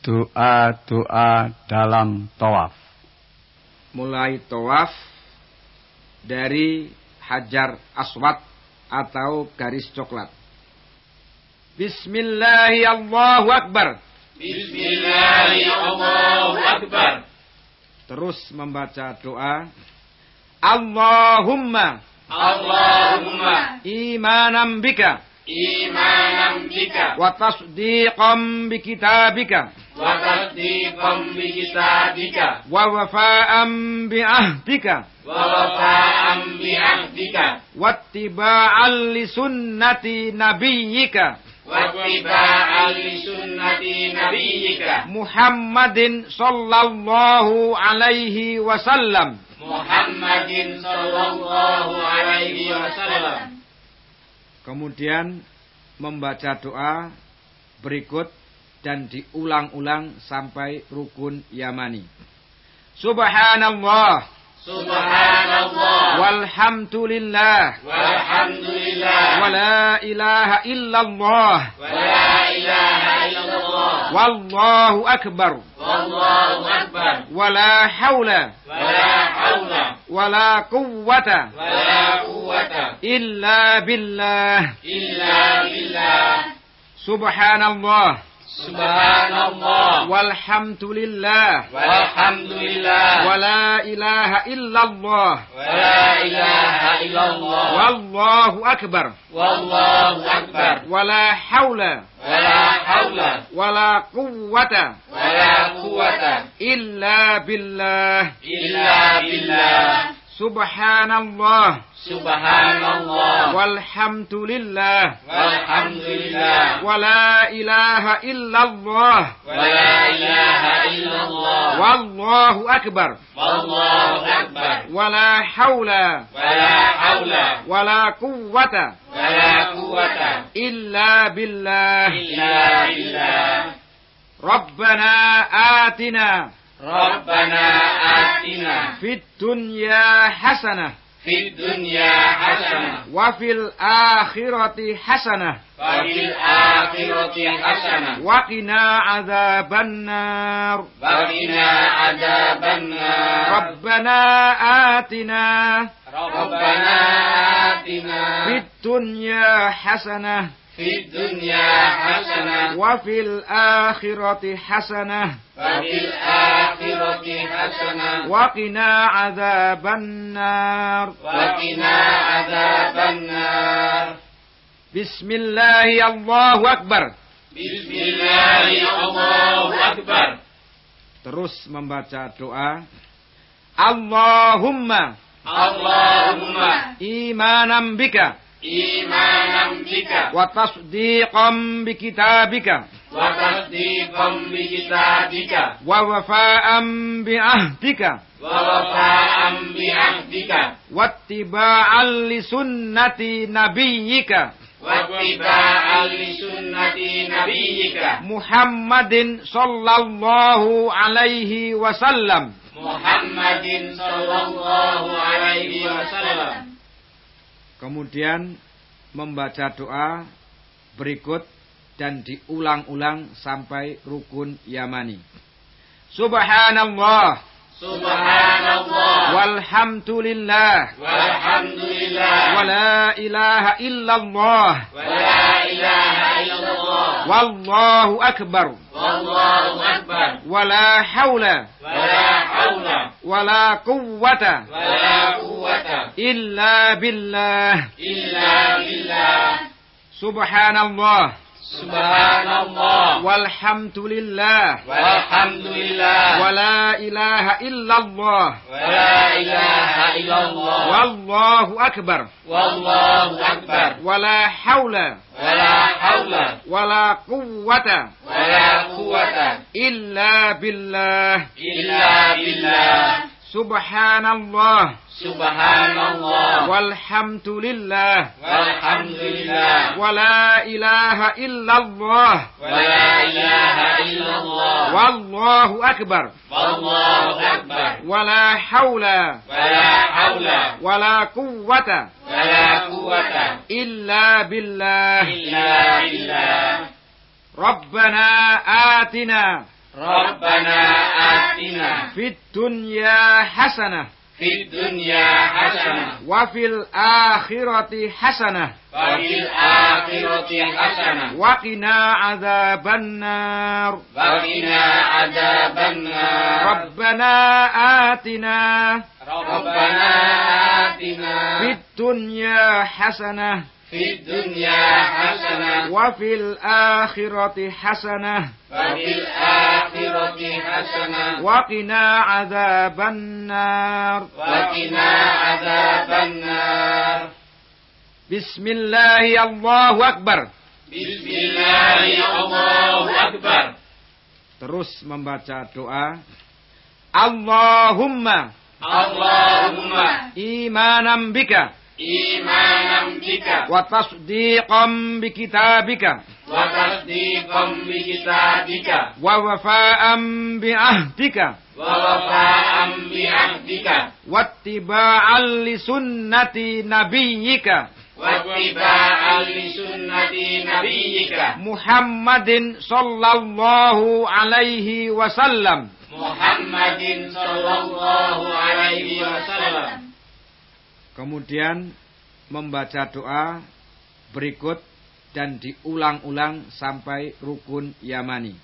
Doa-doa dalam tawaf. Mulai tawaf dari hajar aswad atau garis coklat. Bismillahirrahmanirrahim. Bismillahirrahmanirrahim. Terus membaca doa. Allahumma. Allahumma. Imanam bika. Imanam bika. Wa tasdiqam bi kitabika. Wa tasdiqam bi kitabika. Wa wafa'am bi ahdika. Wa wafa'am bi ahdika. Wattiba'an li sunnati nabiyyika. Wattiba'an li sunnati nabiyyika. Kemudian membaca doa berikut dan diulang-ulang sampai rukun Yamani. Subhanallah. Subhanallah. Walhamdulillah. Walhamdulillah. Wala ilaha illallah. Wala ilaha illallah. Wallahu akbar. Wallahu akbar. Wala hawla. Wala hawla. Wala quwwata. Wala quwwata. Illa billah. Illa billah. Subhanallah. Subhanallah. Walhamdulillah. Walhamdulillah. Wala ilaha illallah. Wala ilaha illallah. Wallahu akbar. Wallahu akbar. Wala hawla. Wala hawla. Wala quwwata. Wala quwwata. Illa billah. Illa billah. Subhanallah. Subhanallah. Walhamdulillah. Walhamdulillah. Wala ilaha illallah. Wala ilaha illallah. والله أكبر. والله أكبر. ولا حول. ولا حول. ولا قوة. ولا قوة. إلا بالله. إلا بالله. ربنا آتنا. ربنا آتنا. في الدنيا حسنة. في الدنيا حسنة. وفي الآخرة حسنة. وفي الآخرة حسنة. وقنا عذاب النار. وقنا عذاب النار. ربنا آتنا. ربنا آتنا. في الدنيا حسنة. في الدنيا حسنة وفي الآخرة حسنة وفي الآخرة حسنة وقنا عذاب النار وقنا عذاب النار بسم الله الله أكبر بسم الله الله أكبر Terus membaca doa Allahumma اللهم imanam bika إيمانا بك wa tasdiqam bi kitabika وتصديقا بكتابك wa wafa'am bi ahdika ووفاء بعهدك wattiba'an li sunnati nabiyyika واتباعا لسنة نبيك Muhammadin sallallahu alaihi wasallam محمد صلى الله عليه وسلم kemudian membaca doa berikut dan diulang-ulang sampai rukun yamani. Subhanallah. Subhanallah. Walhamdulillah. Walhamdulillah. Wala ilaha illallah. Wala ilaha illallah. Wallahu akbar. Wallahu akbar. Wala haula. Wala haula. ولا قوة ولا قوة إلا بالله. إلا بالله. سبحان الله سبحان الله والحمد لله. والحمد لله. ولا إله إلا الله. ولا إله إلا الله. والله أكبر. والله أكبر. ولا حول. ولا حول ولا قوة. ولا قوة. إلا بالله. إلا بالله. سبحان الله سبحان الله والحمد لله. والحمد لله. ولا إله إلا الله. ولا إله إلا الله. والله أكبر. والله أكبر. ولا حول. ولا حول. ولا قوة. ولا قوة. illa billah إلا بالله. ربنا آتنا ربنا آتنا. في الدنيا حسنة fid dunya hasanah. Wa fil akhirati hasanah. Wa fil akhirati hasanah. Wa qina adzaban nar wa qina adzaban nar rabbana atina. Rabbana atina. Fid dunya hasanah. في الدنيا حسنة وفي الآخرة حسنة وفي الآخرة حسنة وقنا عذاب النار وقنا عذاب النار بسم الله الله أكبر بسم الله الله أكبر Terus membaca doa Allahumma اللهم imanan bika إيمانا بك wa tasdiqan bi kitabika وتصديقا بكتابك wa wafa'an bi ahdika ووفاء بعهدك wattiba'an li sunnati nabiyyika واتباعا لسنة نبيك Muhammadin sallallahu alaihi wasallam محمد صلى الله عليه وسلم Kemudian membaca doa berikut dan diulang-ulang sampai rukun Yamani.